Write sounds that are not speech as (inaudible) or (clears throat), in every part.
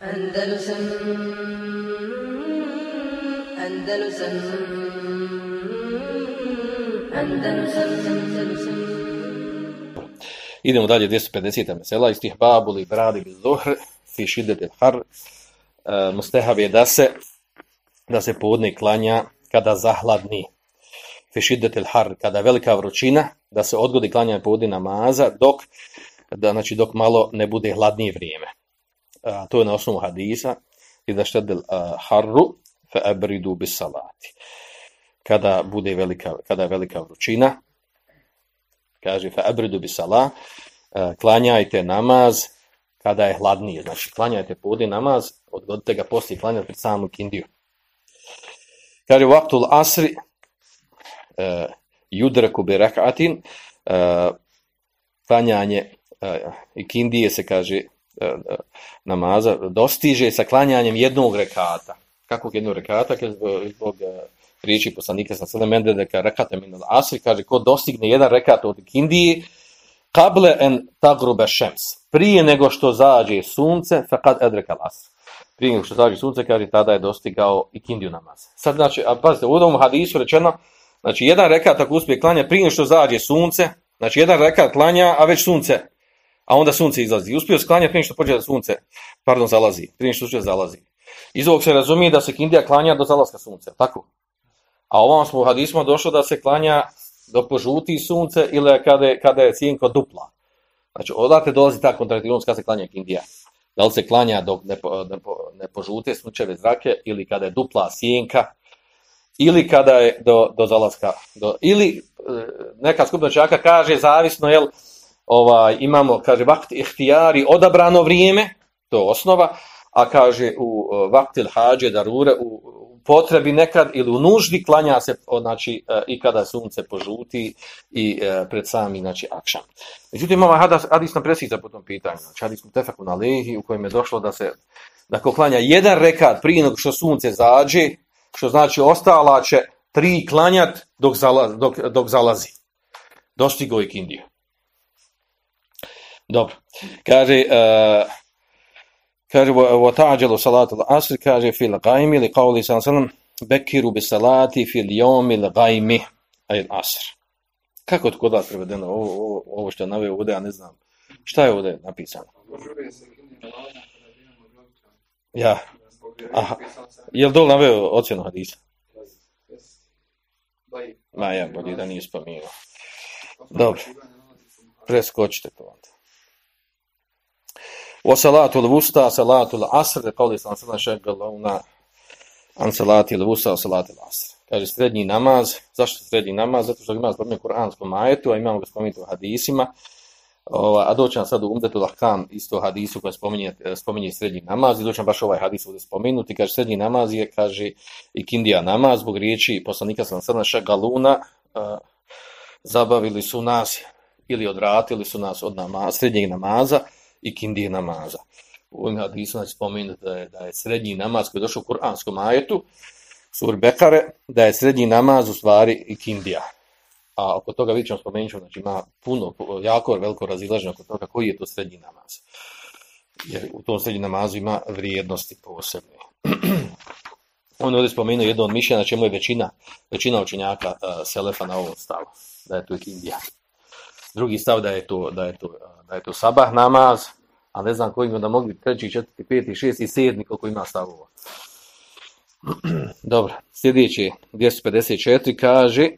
Andalusam Andalusam Andalusam Andalusam Idemo dalje, 250. mesela, istih babu li bradi bi zuhr, fi šidet il har, e, mustehav je da se, da se podne klanja kada zahladni, fi šidet il har, kada velika vrućina, da se odgodi klanja podne namaza, dok, da, znači, dok malo ne bude hladnije vrijeme. A, to je na osnovu hadisa, i da štedil harru, fe ebridu bis salati. Kada bude velika, kada je velika vrućina, kaže fa ebridu bis sala klanjajte namaz kada je hladnije znači klanjajte podne namaz odgodite ga posle klanjati pred samu kindiju kaže waqtul asri uh, yudraku bi rak'atin uh, klanjanje uh, i kindije se kaže E, e, namaza dostiže sa klanjanjem jednog rekata. Kakvog jednog rekata? Kad e, zbog, zbog riječi poslanika sa sada mende da ka rekate min al asri kaže ko dostigne jedan rekat od kindije kable en tagrube šems prije nego što zađe sunce faqad adreka al asr prije nego što zađe sunce kaže tada je dostigao i kindiju namaz. Sad znači a pazite u ovom hadisu rečeno znači jedan rekat ako uspije klanja prije nego što zađe sunce znači jedan rekat klanja a već sunce a onda sunce izlazi uspio sklanja prije što pođe da sunce pardon zalazi prije što sunce zalazi iz ovog se razumije da se kindija klanja do zalaska sunca tako A ovom smo u hadismu došlo da se klanja do požuti sunce ili kada je, kada je cijenko dupla. Znači, odate dolazi ta kontraktivnost kada se klanja kindija. Da li se klanja dok ne, ne, ne požute sunčeve zrake ili kada je dupla sjenka ili kada je do, do zalaska. Do, ili e, neka skupna čaka kaže zavisno, jel, ovaj, imamo, kaže, vakt ihtijari, odabrano vrijeme, to je osnova, a kaže u e, vaktil hađe darure, u, potrebi nekad ili u nuždi klanja se znači e, i kada sunce požuti i e, pred sami znači akšan. Međutim ovaj hadis hadis nam precizira po tom pitanju. Znači hadis mu tefeku na lehi u kojem je došlo da se da ko klanja jedan rekat prije nego što sunce zađe, što znači ostala će tri klanjat dok, zala, dok, dok zalazi. Dostigo je kindiju. Dobro. Kaže, uh, kaže wa ta'jalu salatu al-asr kaže fil qaimi li qawli sallam, bekiru bi salati fil yawmi al-ghaimi al-asr kako to kod vas prevedeno? Ovo, ovo, ovo što je naveo ovdje ja ne znam. Šta je ovdje napisano? Ja. Aha. Je li dol naveo ocjenu hadisa? Ma ja bolje da nije spomenuo dobro. Preskočite to onda wa salatu al-wusta salatu al-asr qali sallallahu alejhi ve sellem an salati al-wusta al-asr kaže srednji namaz zašto srednji namaz? Zato što ima spomenuo kuranskom ajetu a imamo ga spomenuto u hadisima. Ova, a doćem sad u Umdetul Ahkam isto hadisu koji spominje, spominje srednji namaz i doćem baš ovaj hadis ovdje spomenuti, kaže srednji namaz je, kaže i kindija namaz, zbog riječi poslanika sam sada šagaluna, uh, zabavili su nas ili odratili su nas od nama, srednjeg namaza, i kindije namaza. U ovim hadisu znači spomenuti da je, da je srednji namaz koji je došao u kuranskom ajetu, sur Bekare, da je srednji namaz u stvari i kindija. A oko toga vidjet ćemo spomenut ćemo, znači ima puno, jako veliko razilaženje oko toga koji je to srednji namaz. Jer u tom srednji namazu ima vrijednosti posebne. (clears throat) On je ovdje spomenuo jedno od mišljenja znači, na čemu je većina, većina učenjaka uh, Selefa na ovom stavu, da je to i kindija. Drugi stav da je to, da je to, da je to sabah namaz, a ne znam kojim da mogli treći, četvrti, peti, šesti, sedmi, koliko ima stavova. (clears throat) Dobro, sljedeći 254 kaže,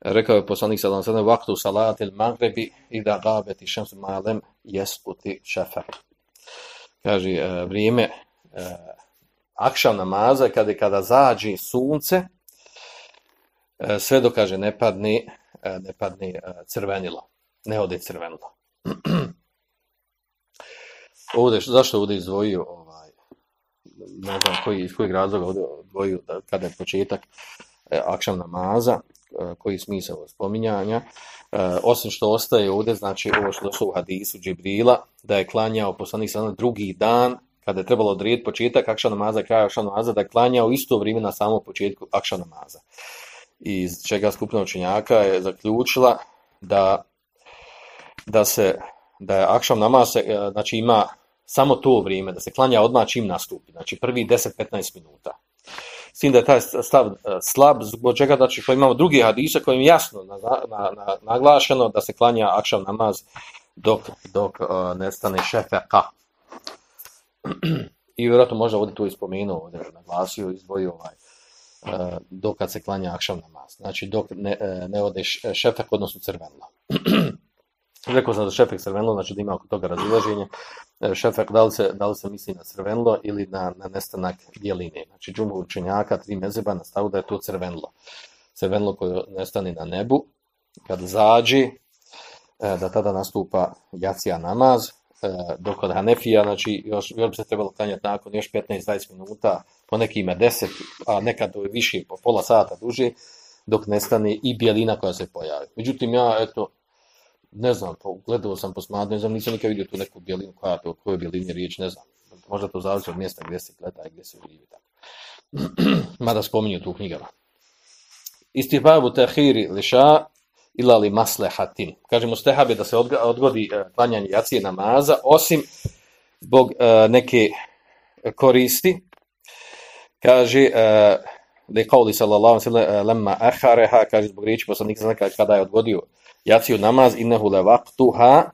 rekao je poslanik sallam sallam, vaktu salatil magrebi i da gabeti šems malem jeskuti šefak. Kaže, e, vrijeme e, namaza, kada, kada zađe sunce, E, sve do, kaže, ne padni, e, ne padni e, crvenilo, ne ode crvenilo. (clears throat) ovdje, zašto ovdje izdvojio ovaj, ne znam koji, iz kojeg razloga ovdje odvojio da, kada je početak e, akšam namaza, e, koji smisao spominjanja, e, osim što ostaje ovdje, znači ovo što su u hadisu Džibrila, da je klanjao poslanik sa drugi dan, kada je trebalo odrediti početak akšam namaza, kraj akšam namaza, da je klanjao isto vrijeme na samom početku akšam namaza. Iz čega skupna učenjaka je zaključila da da se da je akšam namaz se, znači ima samo to vrijeme, da se klanja odmah čim nastupi, znači prvi 10-15 minuta. S tim da je taj stav e, slab, zbog čega znači što imamo drugi hadisa kojim jasno na, na, na, naglašeno da se klanja akşam namaz dok, dok uh, nestane šefeka. (clears throat) I vjerojatno možda ovdje tu ispomenuo, ovdje naglasio, izdvojio ovaj, uh, E, dok kad se klanja akšav namaz. Znači dok ne, e, ne ode e, šefek, odnosno crvenlo. (clears throat) Rekao sam da šefek crvenlo, znači da ima oko toga razilaženje. Šefek, da li se, da li se misli na crvenlo ili na, na nestanak dijeline. Znači džumu učenjaka, tri mezeba, nastavu da je to crvenlo. Crvenlo koje nestane na nebu, kad zađi, da tada nastupa jacija namaz, E, dok od Hanefija, znači još, još bi se trebalo klanjati nakon još 15-20 minuta, po nekima 10, a nekad je više, po pola sata duže, dok nestane i bijelina koja se pojavi. Međutim, ja, eto, ne znam, pa gledao sam posmatrao, ne znam, nisam nikad vidio tu neku bjelinu, koja to, koje bjelinje riječ, ne znam. Možda to zavisi od mjesta gdje se gleda i gdje se živi. Tako. (clears throat) Mada spominju tu u knjigama. Isti tahiri liša ila li maslehatin. Kažemo je da se odgodi e, klanjanje jacije namaza, osim zbog uh, neke koristi. Kaže, e, uh, li kauli sallallahu sallam, lemma ahareha, kaže zbog riječi poslanika kada je odgodio jaciju namaz innehu le vaktuha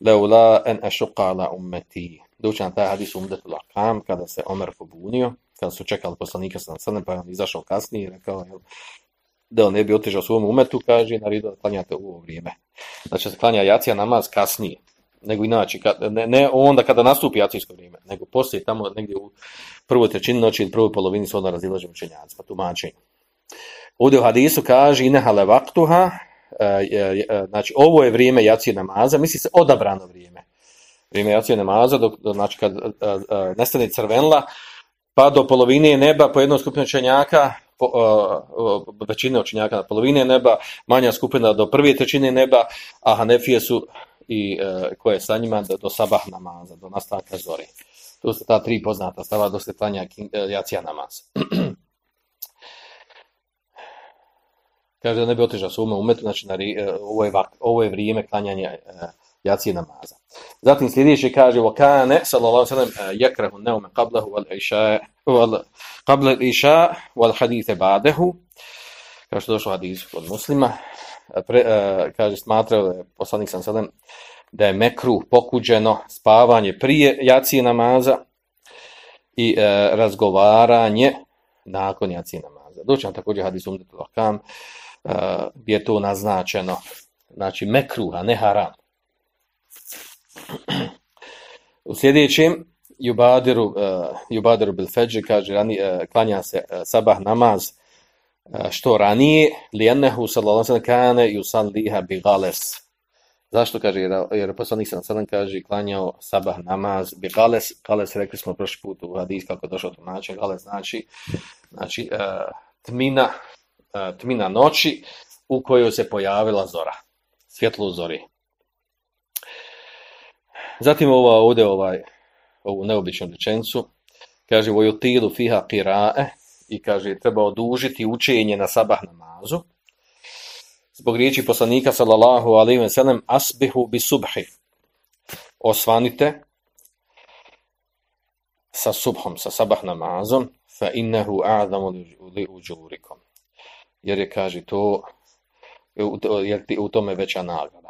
leula en ešuqa ala ummeti. Doći na taj hadis umdetul akam, kada se Omer pobunio, kada su čekali poslanika sa nasadne, pa je on izašao kasnije i rekao, jel, da on ne bi otežao svom umetu, kaže, naredio da klanjate u ovo vrijeme. Znači, se klanja jacija namaz kasnije, nego inače, kad, ne, ne onda kada nastupi jacijsko vrijeme, nego poslije tamo negdje u prvoj trećini noći ili prvoj polovini se onda razilaže učenjacima, tumačenje. Ovdje u hadisu kaže, inehale vaktuha, e, e, e, znači ovo je vrijeme jacije namaza, misli se odabrano vrijeme. Vrijeme jacije namaza, dok, znači kad e, e nestane crvenla, pa do polovine neba po jednom skupinu učenjaka, po, uh, većine učenjaka na polovine neba, manja skupina do prve trećine neba, a Hanefije su i uh, koje sa njima do, do sabah namaza, do nastavka zore. Tu su ta tri poznata stava do sletanja jacija namaza. (clears throat) kaže da ne bi otežao svome umetu, znači na, ovo, je, ovo je vrijeme klanjanja jacije namaza. Zatim sljedeće kaže وَكَانَ sallallahu sallam يَكْرَهُ النَّوْمَ قَبْلَهُ وَالْإِشَاء قَبْلَ الْإِشَاء وَالْحَدِيثَ بَعْدَهُ kao što došlo hadis od muslima, pre, uh, kaže smatrao da je poslanik sam sallam da je mekru pokuđeno spavanje prije jacije namaza i uh, razgovaranje nakon jacije namaza. Doći vam također hadis umdetu lakam, uh, je to naznačeno. Znači, mekruha, ne haram. U sljedećem, Jubadiru, uh, Jubadiru bil feđi, kaže, rani, uh, klanja se uh, sabah namaz uh, što ranije, li sallallahu sallam kane i usan liha bi gales. Zašto kaže, jer, jer poslanik sallallahu sallam kaže, klanjao sabah namaz bi gales, gales rekli smo prošli put u hadis kako je došao to način, gales znači, znači uh, tmina, uh, tmina noći u kojoj se pojavila zora, svjetlo u zori. Zatim ova ovdje ovaj, ovu neobičnu rečenicu, kaže vojutilu fiha qirae i kaže treba odužiti učenje na sabah namazu. Zbog riječi poslanika sallallahu alejhi ve sellem asbihu bi subhi. Osvanite sa subhom, sa sabah namazom, fa innahu a'zamu li ujurikum jer je, kaže, to, jer ti u tome veća nagrada.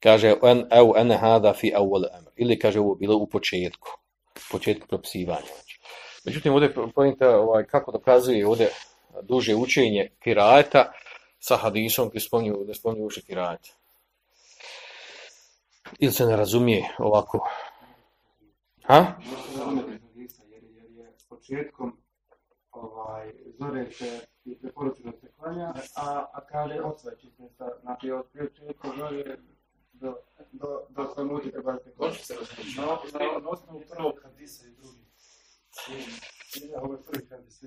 Kaže, en, ev ene hada fi awwal amr. Ili kaže, ovo bilo u početku. Početku propisivanja. Znači. Međutim, ovdje pojenta ovaj, kako dokazuje ovdje duže učenje kirajeta sa hadisom koji spominju, ne spominju uše kirajeta. Ili se ne razumije ovako? Ha? Jer je početkom ovaj, zore se i preporučeno se klanja, a, a kaže odsveći se sa, znači od početka zore do, do, klanja. Može se razumjeti. Na, na, na osnovu prvog hadisa i drugi. Ovo je prvi hadis.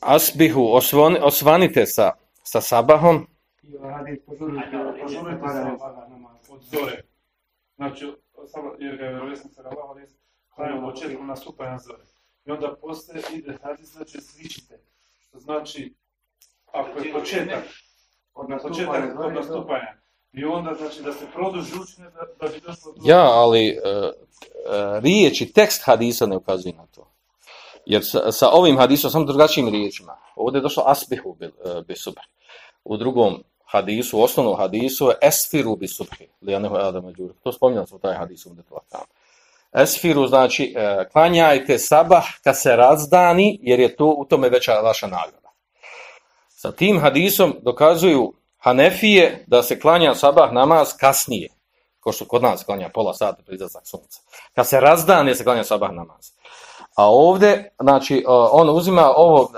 Asbihu, osvani, osvanite sa, sa sabahom. I hadis požurite, požurite se od zore. Znači, jer ga je vjerovjesnica Allah, ali klanja u početku nastupanja zore. I onda posle ide hadis, znači sličite. Što znači, ako je početak, od nastupanja, od nastupanja I onda, znači, da se produži učenje da, da bi došlo do... Ja, ali uh, riječi, tekst hadisa ne ukazuje na to. Jer sa, sa ovim hadisom, samo drugačijim riječima, ovdje je došlo asbihu bi, uh, e, bi subhi. U drugom hadisu, u osnovnom hadisu je esfiru bi subhi. Lijanehu Adama Đuri. To spominjali smo taj hadis u tamo. Esfiru znači uh, klanjajte sabah kad se razdani, jer je to u tome veća vaša nagrada. Sa tim hadisom dokazuju Hanefije da se klanja sabah namaz kasnije, ko što kod nas klanja pola sata pred izlazak sunca. Kad se razdane se klanja sabah namaz. A ovdje, znači, on uzima ovo,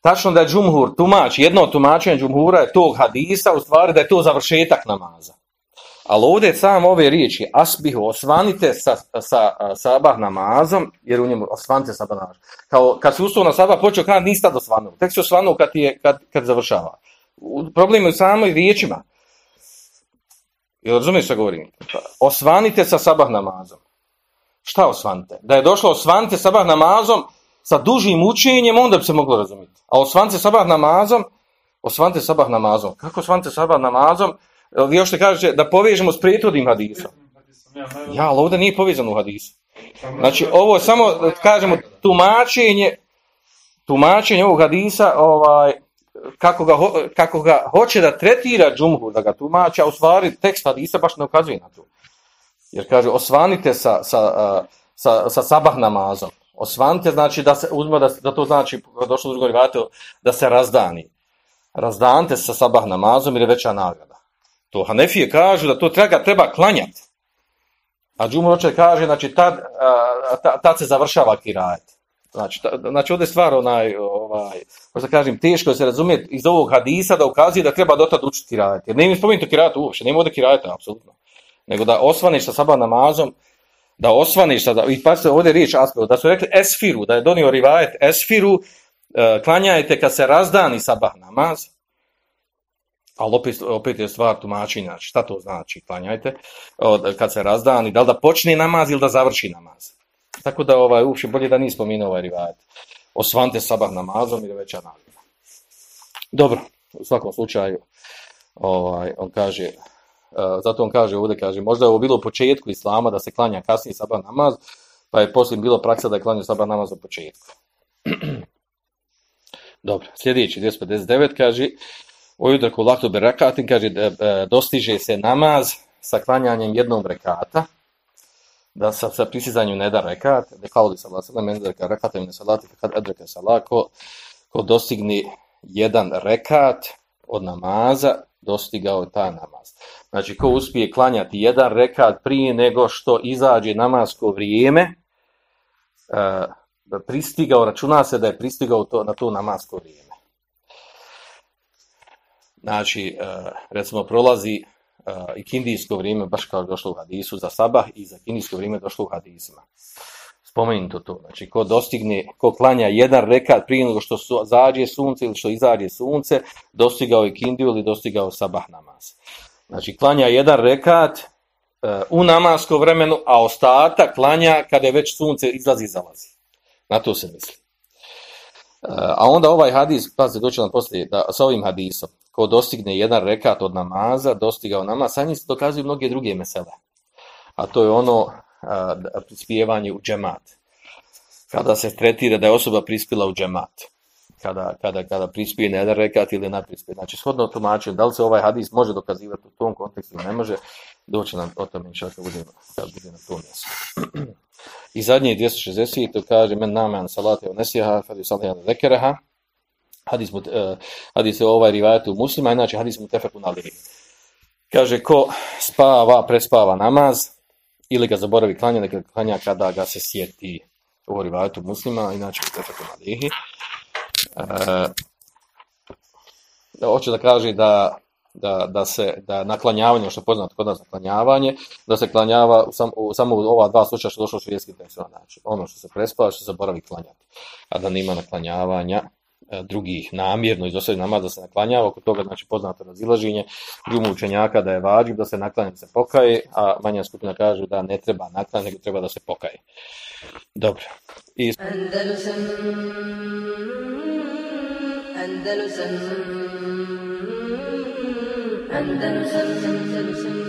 tačno da je džumhur tumač, jedno tumačenje džumhura je tog hadisa, u stvari da je to završetak namaza. Ali ovdje sam ove riječi, asbihu, osvanite sa, sa sabah namazom, jer u njemu osvanite sabah namazom. Kao, kad se ustao na sabah, počeo kada nisi tad osvanuo. Tek se osvanuo kad, je, kad, kad završava problem je u samoj riječima. Jel razumiješ što govorim? Pa, osvanite sa sabah namazom. Šta osvanite? Da je došlo osvanite sabah namazom sa dužim učenjem, onda bi se moglo razumjeti. A osvanite sabah namazom, osvanite sabah namazom. Kako osvanite sabah namazom? Vi još te kažete da povežemo s prijetodnim hadisom. Ja, ali ovdje nije povezano u hadisu. Znači, ovo je samo, kažemo, tumačenje, tumačenje ovog hadisa, ovaj, kako ga, kako ga hoće da tretira džumhur, da ga tumača, u stvari tekst hadisa baš ne ukazuje na to. Jer kaže, osvanite sa, sa, sa, sa sabah namazom. Osvanite znači da se uzme, da, da to znači, došlo u drugoj rivate, da se razdani. Razdanite sa sabah namazom jer je veća nagrada. To Hanefije kažu da to treba, treba klanjati. A džumhur hoće kaže, znači, tad, tad, tad se završava kirajet. Znači, ta, znači ovdje je stvar onaj, ovaj, možda kažem, teško se razumije iz ovog hadisa da ukazuje da treba dotad učiti kirajati. Jer ne im spomenuti kirajati uopšte, nema ovdje kirajati, apsolutno. Nego da osvaniš sa sabah namazom, da osvaniš sa, i pa se ovdje riječ da su rekli esfiru, da je donio rivajet esfiru, e, klanjajte kad se razdani sabah namaz, ali opet, opet je stvar tumačenja, znači, šta to znači, klanjajte, od, kad se razdani, da li da počne namaz ili da završi namaz. Tako da ovaj uopće bolje da nismo spomenuo ovaj rivajet. Osvante sabah namazom ili veća nagrada. Dobro, u svakom slučaju, ovaj, on kaže, uh, zato on kaže ovdje, kaže, možda je ovo bilo u početku islama da se klanja kasnije sabah namaz, pa je poslije bilo praksa da je klanja sabah namaz u početku. (clears throat) Dobro, sljedeći, 259, kaže, ojudrku laktu berakatin, kaže, eh, dostiže se namaz sa klanjanjem jednog rekata, da sa, sa prisizanju ne da rekat, da kao li salat, sada men da reka rekat, salati, kad adreka salat, ko, ko dostigni jedan rekat od namaza, dostigao je taj namaz. Znači, ko uspije klanjati jedan rekat prije nego što izađe namasko vrijeme, uh, pristigao, računa se da je pristigao to, na to namasko vrijeme. Znači, uh, recimo, prolazi i kindijsko vrijeme, baš kao došlo u hadisu za sabah, i za kindijsko vrijeme došlo u hadisima. Spomenuto to, znači ko dostigne, ko klanja jedan rekat prije nego što su, zađe sunce ili što izađe sunce, dostigao je kindiju ili dostigao sabah namaz. Znači klanja jedan rekat uh, u namasko vremenu, a ostatak klanja kada je već sunce izlazi i zalazi. Na to se misli. Uh, a onda ovaj hadis, pa doći nam poslije, da, sa ovim hadisom, ko dostigne jedan rekat od namaza, dostigao namaz, sa njim se dokazuju mnoge druge mesele. A to je ono prispijevanje u džemat. Kada se tretira da je osoba prispila u džemat. Kada, kada, kada prispije na jedan rekat ili na prispije. Znači, shodno tumačenju, da li se ovaj hadis može dokazivati u tom kontekstu, ne može, doći nam o tome inša kad bude, kad bude na tom mjestu. (clears throat) I zadnje 260, to kaže, men namen salate u nesijaha, fadi zekereha, hadis, mu, uh, eh, hadis je ovaj rivajet u muslima, inače hadis mu tefeku na. Kaže, ko spava, prespava namaz, ili ga zaboravi klanja, neka klanja kada ga se sjeti u rivajatu muslima, inače mu tefeku na lihi. Eh, uh, hoće da kaže da da, da se da naklanjavanje što je poznato kod nas naklanjavanje da se klanjava sam, u, samo u ova dva slučaja što došlo u širijeskim tekstima znači ono što se prespava što se zaboravi klanjati a da nema naklanjavanja E, drugih namjerno iz namaz da se naklanjava, oko toga znači poznato razilaženje, džumu učenjaka da je vađib da se naklanja da se pokaje, a manja skupina kaže da ne treba naklanja, nego treba da se pokaje. Dobro. I... Andalusam, Andalusam, Andalusam Andalusam